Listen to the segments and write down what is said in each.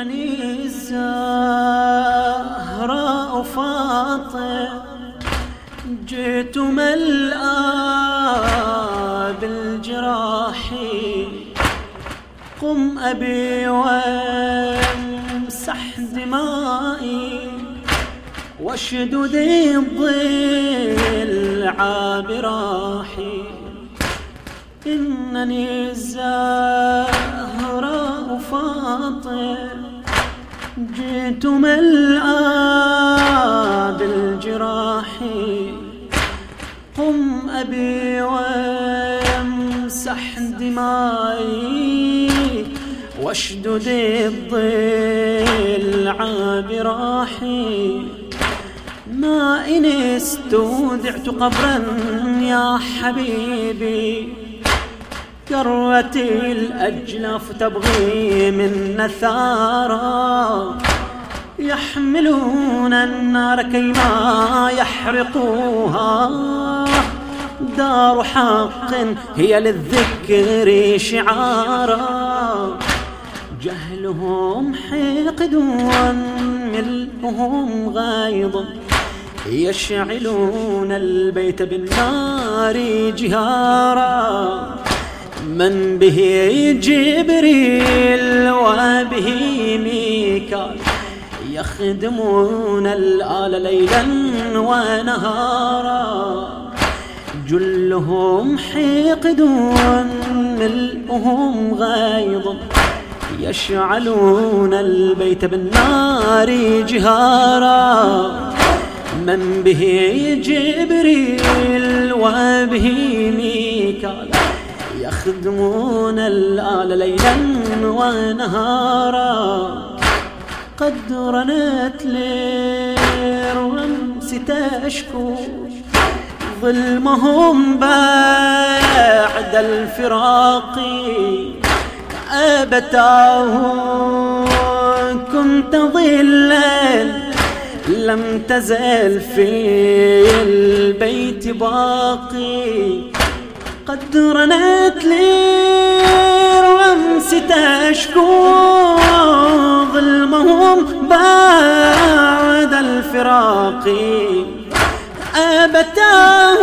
إنني الزهراء فاطم جئت ملآ بالجراح. قم أبي وامسح دمائي واشدد الضلع براحي. إنني الزهراء فاطم جئت ملآ بالجراح. قم أبي وامسح دمائي واشدد الضلع براحي. ما إن استودعت قبرا يا حبيبي. كرتي الأجلاف تبغي من نثارا. يحملون النار كيما يحرقوها. دار حق هي للذكر شعارا. جهلهم حقد ملؤهم غيظ. يشعلون البيت بالنار جهارا. من به جبريل وبه ميكال يخدمون الآل ليلا ونهارا. جلهم حقد ملؤهم غيظ يشعلون البيت بالنار جهارا. من به جبريل وبه ميكال يخدمون الآل ليلا ونهارا. قد رنت للرمس تشكو ظلمهم بعد الفراق. أبتاه كنت ظلا لم تزل في البيت باقي. قد رنت لي رمس تشكو ظلمهم بعد الفراق. أبتاه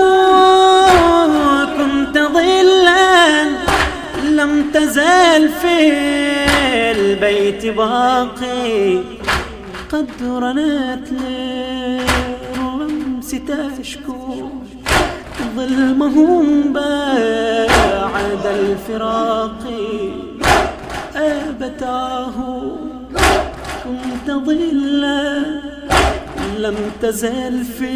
كنت ظلا لم تزال في البيت باقي. قد رنت لي رمس تشكو ظلمهم بعد الفراق. أبتاه كنت ظلا لم تزل في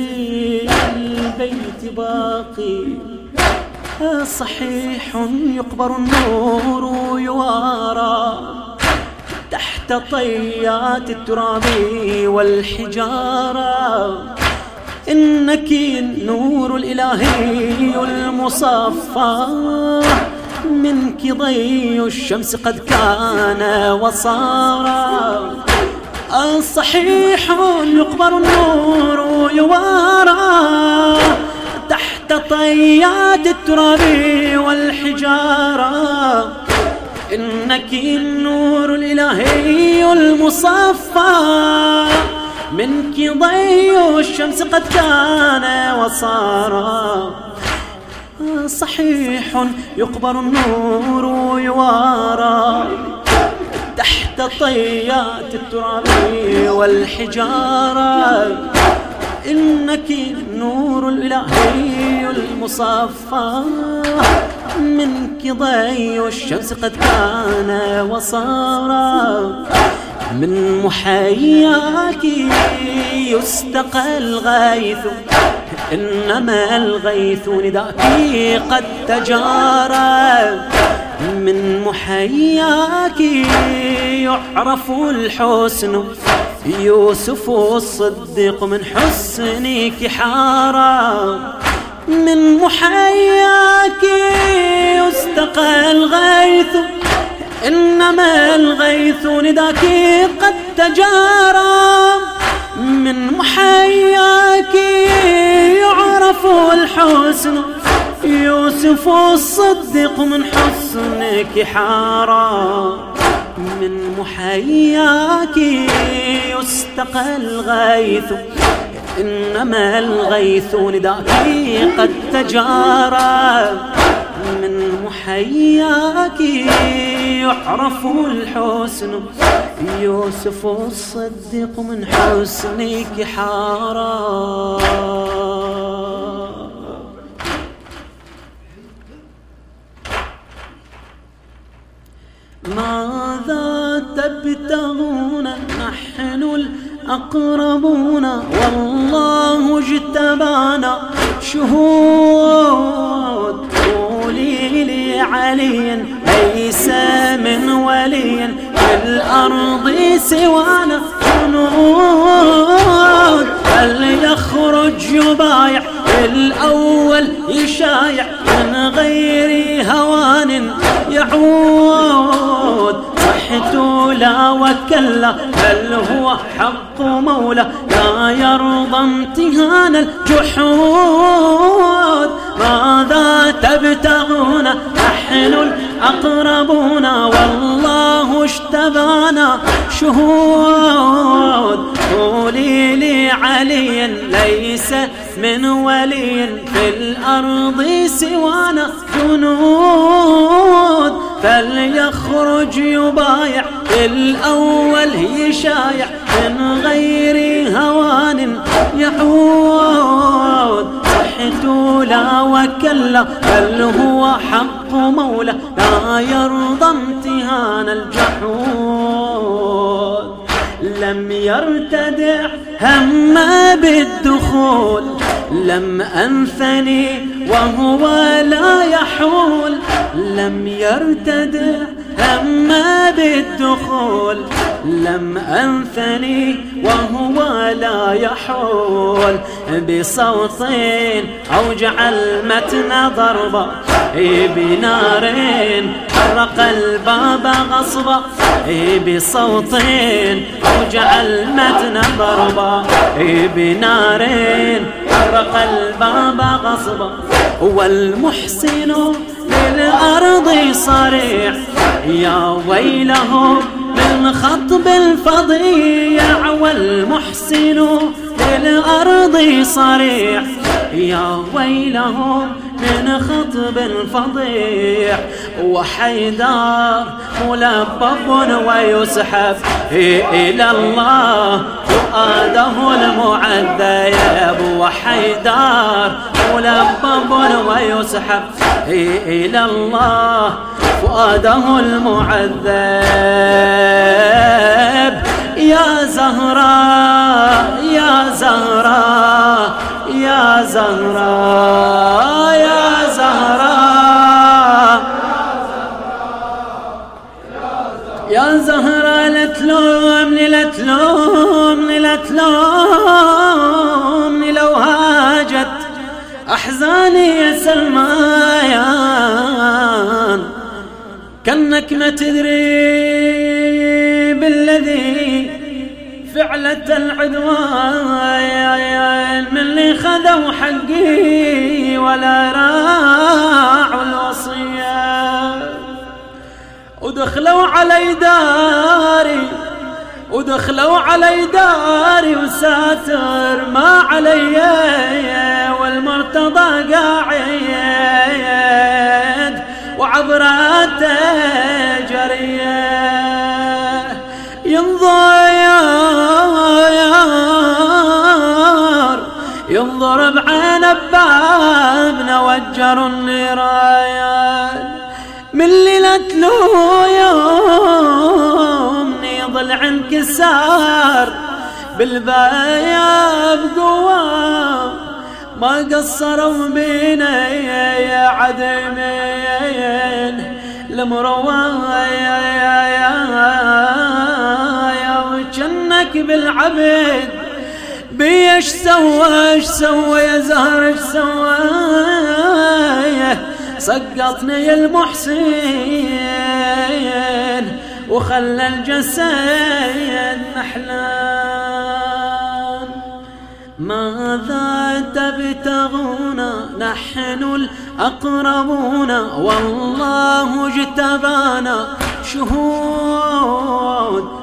البيت باقي. صحيح يقبر النور يوارى تحت طيات التراب والحجارة. إنك النور الإلهي المصفى. منك ضي الشمس قد كان وصار صحيح يقبر النور يوارى تحت طيات التراب والحجارة. إنك النور الإلهي المصفى. منك ضي الشمس قد كان وصار. صحيح يقبر النور يوارى تحت طيات التراب والحجارة. إنك نور الإلهي المصفى. منك ضي الشمس قد كان وصار. من محياك يستقى الغيث إنما الغيث نداك قد تجارى. من محياك يعرف الحسن يوسف الصديق من حسنك حارا من محياك يستقى الغيث إنما الغيث نداك قد تجارى من محياك يعرف الحسن يوسف الصديق من حسنك حارى من محياك يستقى الغيث إنما الغيث نداك قد تجارى من محياك يعرف الحسن. يوسف الصديق من حسنك حارا ماذا تبتغون نحن الأقربون؟ والله اجتبانا شهود. قولي لي علي ليس من ولي في الأرض سوانا جنود فليخرج يبايع الأول يشايع من غير هوان يعود. صحت لا وكلا بل هو حق مولى لا يرضى امتهان الجحود. ماذا تبتغون؟ نحن الأقربون. والله اشتبانا شهود. قولي لي علي ليس من ولي في الأرض سوانا. جنود فليخرج يبايع الأول يشايع من غير هوان يعود صحت لا وكلا بل هو حق مولى لا يرضى امتهان الجحود. لم يرتدع هم بالدخول لم أنثني وهو لا يحول لم يرتدع هم بالدخول. لم أنثني وهو لا يحول. بصوت أوجع المتن ضربا بنار حرق الباب غصبا بصوت أوجع المتن ضربا بنار حرق الباب غصبا والمحسن للأرض صريح يا ويله من خطب الفظيع والمحسن للأرض صريح يا ويله من خطب فظيع وحيدار ملبب ويسحب. إلى الله فؤاده المعذب. وحيدار ملبب ويسحب. إلى الله فؤاده المعذب. يا زهراء يا زهراء يا زهراء تلومني لا تلومني لو هاجت أحزاني يا سلمان. كأنك ما تدري بالذي فعلة العدوان من اللي خذوا حقي ولا راعوا الوصية. ودخلوا علي داري ودخلوا علي داري وساتر ما علي والمرتضى قاعد وعبراته جرية. ينضير ينضرب عين بابنا وجر النرايات من ليلة له يوم يضل انكسار بالبايا بقوة ما قصروا بينا يا عدمين المروايا وجنك بالعبد بيش سوى إيش سوى يا زهر إيش سوى؟ سقطني يا المحسن. وخلى الجسد نحلان. ماذا تبتغون؟ نحن الأقربون. والله اجتبانا شهود.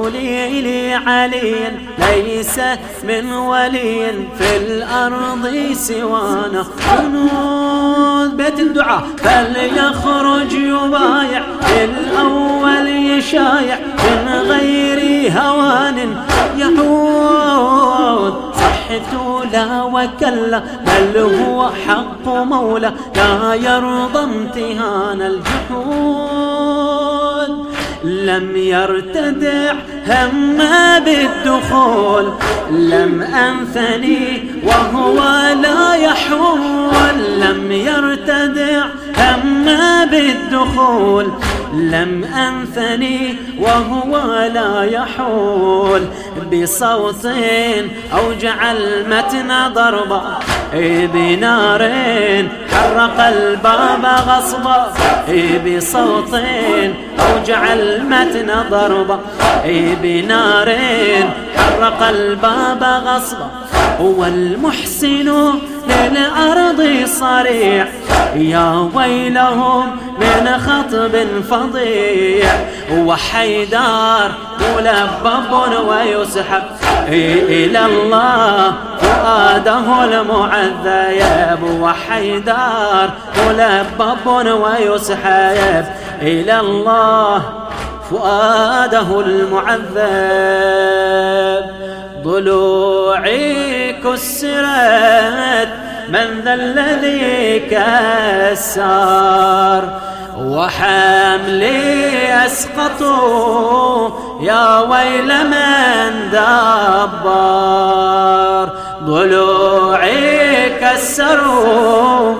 قولي لي علي ليس من ولي في الأرض سوانا جنود بيت الدعاء فليخرج يبايع الأول يشايع من غير هوان يعود. صحت لا وكلا بل هو حق مولى لا يرضى امتهان الجحود. لم يرتدع هم بالدخول لم أنثني وهو لا يحول لم يرتدع هم بالدخول لم أنثني وهو لا يحول بصوت أوجع المتن ضربا بنار حرق الباب غصبا بصوت أوجع المتن ضربا بنار حرق الباب غصبا هو المحسن للأرض صريع يا ويلهم من خطب فظيع وحيدار ملبب ويسحب إلى الله فؤاده المعذب. وحيدار ملبب ويسحب إلى الله فؤاده المعذب. ضلوعي كسرت من ذا الذي كسر وحملي أسقطوا يا ويل من دبر. ضلوعي كسروا